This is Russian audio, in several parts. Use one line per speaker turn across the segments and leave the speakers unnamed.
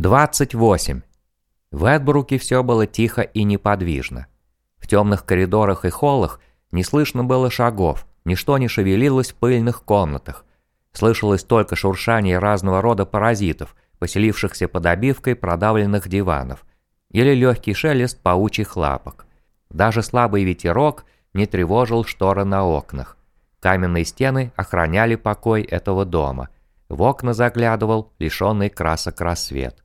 28. В Эдбруке все было тихо и неподвижно. В темных коридорах и холлах не слышно было шагов, ничто не шевелилось в пыльных комнатах. Слышалось только шуршание разного рода паразитов, поселившихся под обивкой продавленных диванов, или легкий шелест паучьих лапок. Даже слабый ветерок не тревожил шторы на окнах. Каменные стены охраняли покой этого дома. В окна заглядывал лишенный красок рассвет.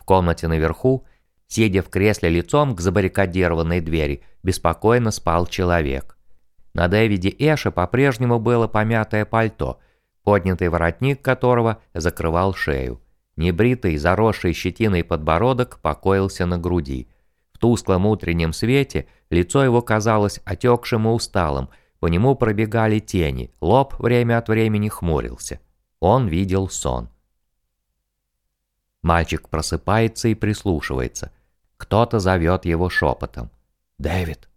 В комнате наверху, сидя в кресле лицом к забаррикадированной двери, беспокойно спал человек. На Дэвиде Эше по-прежнему было помятое пальто, поднятый воротник которого закрывал шею. Небритый, заросший щетиной подбородок покоился на груди. В тусклом утреннем свете лицо его казалось отекшим и усталым, по нему пробегали тени, лоб время от времени хмурился. Он видел сон. Мальчик просыпается и прислушивается. Кто-то зовет его шепотом. «Дэвид!»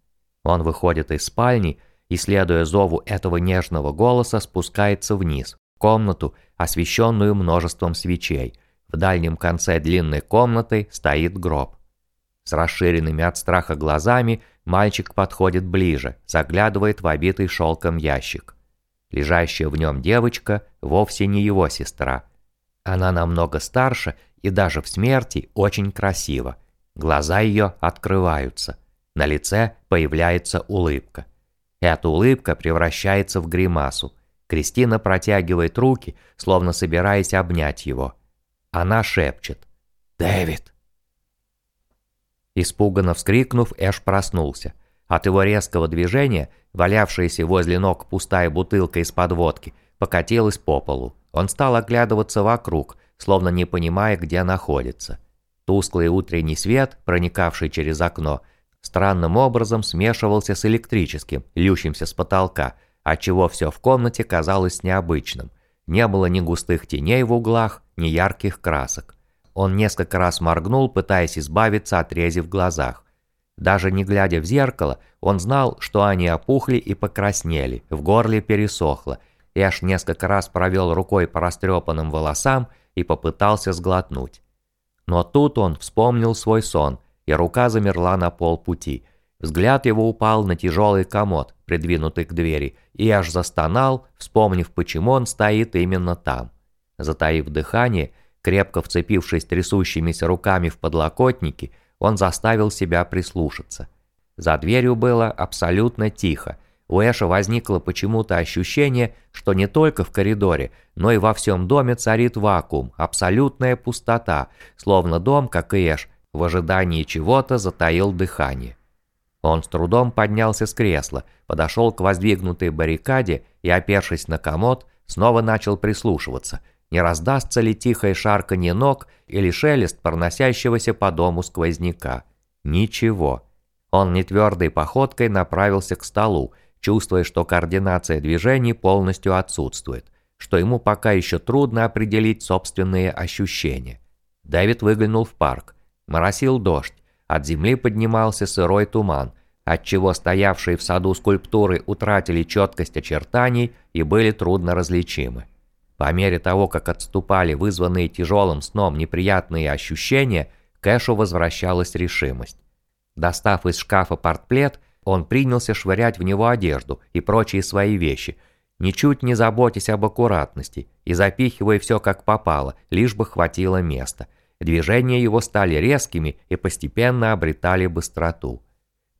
Он выходит из спальни и, следуя зову этого нежного голоса, спускается вниз, в комнату, освещенную множеством свечей. В дальнем конце длинной комнаты стоит гроб. С расширенными от страха глазами мальчик подходит ближе, заглядывает в обитый шелком ящик. Лежащая в нем девочка вовсе не его сестра. Она намного старше и даже в смерти очень красива. Глаза ее открываются. На лице появляется улыбка. Эта улыбка превращается в гримасу. Кристина протягивает руки, словно собираясь обнять его. Она шепчет «Дэвид!» Испуганно вскрикнув, Эш проснулся. От его резкого движения, валявшаяся возле ног пустая бутылка из-под водки, покатилась по полу. Он стал оглядываться вокруг, словно не понимая, где находится. Тусклый утренний свет, проникавший через окно, странным образом смешивался с электрическим, льющимся с потолка, отчего все в комнате казалось необычным. Не было ни густых теней в углах, ни ярких красок. Он несколько раз моргнул, пытаясь избавиться от рези в глазах. Даже не глядя в зеркало, он знал, что они опухли и покраснели, в горле пересохло, и аж несколько раз провел рукой по растрепанным волосам и попытался сглотнуть. Но тут он вспомнил свой сон, и рука замерла на полпути. Взгляд его упал на тяжелый комод, придвинутый к двери, и аж застонал, вспомнив, почему он стоит именно там. Затаив дыхание, Крепко вцепившись трясущимися руками в подлокотники, он заставил себя прислушаться. За дверью было абсолютно тихо. У Эша возникло почему-то ощущение, что не только в коридоре, но и во всем доме царит вакуум, абсолютная пустота, словно дом, как и Эш, в ожидании чего-то затаил дыхание. Он с трудом поднялся с кресла, подошел к воздвигнутой баррикаде и, опершись на комод, снова начал прислушиваться – не раздастся ли тихое шарканье ног или шелест проносящегося по дому сквозняка. Ничего. Он нетвердой походкой направился к столу, чувствуя, что координация движений полностью отсутствует, что ему пока еще трудно определить собственные ощущения. Дэвид выглянул в парк. Моросил дождь, от земли поднимался сырой туман, отчего стоявшие в саду скульптуры утратили четкость очертаний и были трудно различимы. По мере того, как отступали вызванные тяжелым сном неприятные ощущения, Кэшу возвращалась решимость. Достав из шкафа портплет, он принялся швырять в него одежду и прочие свои вещи, ничуть не заботясь об аккуратности и запихивая все как попало, лишь бы хватило места. Движения его стали резкими и постепенно обретали быстроту.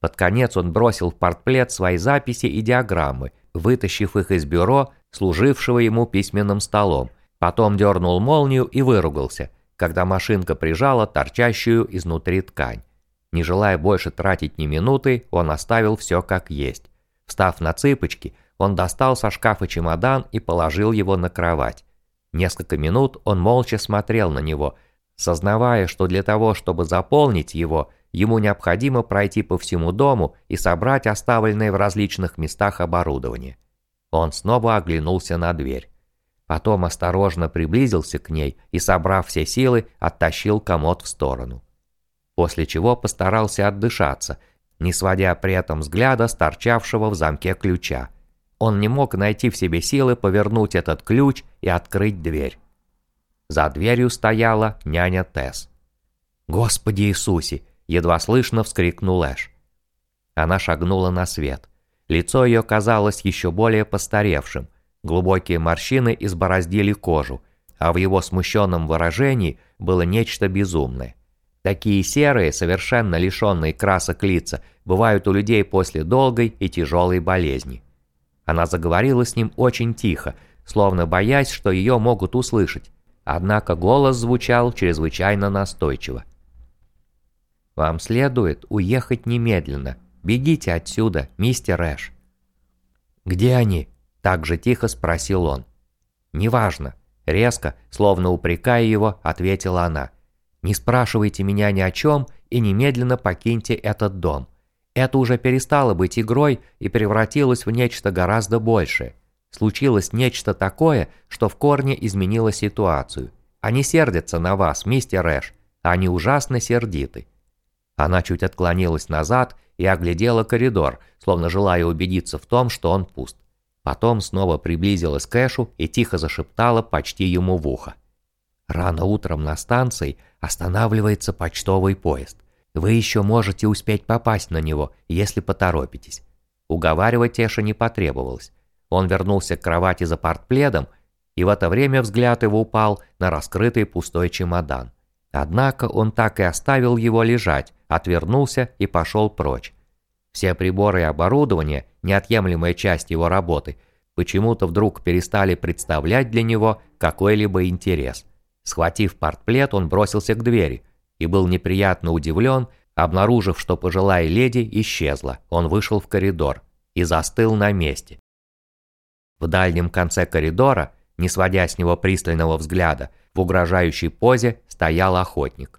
Под конец он бросил в портплет свои записи и диаграммы, вытащив их из бюро, служившего ему письменным столом. Потом дернул молнию и выругался, когда машинка прижала торчащую изнутри ткань. Не желая больше тратить ни минуты, он оставил все как есть. Встав на цыпочки, он достал со шкафа чемодан и положил его на кровать. Несколько минут он молча смотрел на него, сознавая, что для того, чтобы заполнить его, ему необходимо пройти по всему дому и собрать оставленное в различных местах оборудование. Он снова оглянулся на дверь. Потом осторожно приблизился к ней и, собрав все силы, оттащил комод в сторону. После чего постарался отдышаться, не сводя при этом взгляда с торчавшего в замке ключа. Он не мог найти в себе силы повернуть этот ключ и открыть дверь. За дверью стояла няня Тесс. «Господи Иисусе!» – едва слышно вскрикнул Эш. Она шагнула на свет. Лицо ее казалось еще более постаревшим. Глубокие морщины избороздили кожу, а в его смущенном выражении было нечто безумное. Такие серые, совершенно лишенные красок лица, бывают у людей после долгой и тяжелой болезни. Она заговорила с ним очень тихо, словно боясь, что ее могут услышать, однако голос звучал чрезвычайно настойчиво. «Вам следует уехать немедленно. Бегите отсюда, мистер Эш». «Где они?» – так же тихо спросил он. «Неважно». Резко, словно упрекая его, ответила она. «Не спрашивайте меня ни о чем и немедленно покиньте этот дом. Это уже перестало быть игрой и превратилось в нечто гораздо большее. Случилось нечто такое, что в корне изменило ситуацию. Они сердятся на вас, мистер Эш. Они ужасно сердиты. Она чуть отклонилась назад и оглядела коридор, словно желая убедиться в том, что он пуст. Потом снова приблизилась к Эшу и тихо зашептала почти ему в ухо. «Рано утром на станции останавливается почтовый поезд. Вы еще можете успеть попасть на него, если поторопитесь. Уговаривать Эша не потребовалось. Он вернулся к кровати за портпледом, и в это время взгляд его упал на раскрытый пустой чемодан. Однако он так и оставил его лежать, отвернулся и пошел прочь. Все приборы и оборудование, неотъемлемая часть его работы, почему-то вдруг перестали представлять для него какой-либо интерес. Схватив портплет, он бросился к двери – и был неприятно удивлен, обнаружив, что пожилая леди исчезла. Он вышел в коридор и застыл на месте. В дальнем конце коридора, не сводя с него пристального взгляда, в угрожающей позе стоял охотник.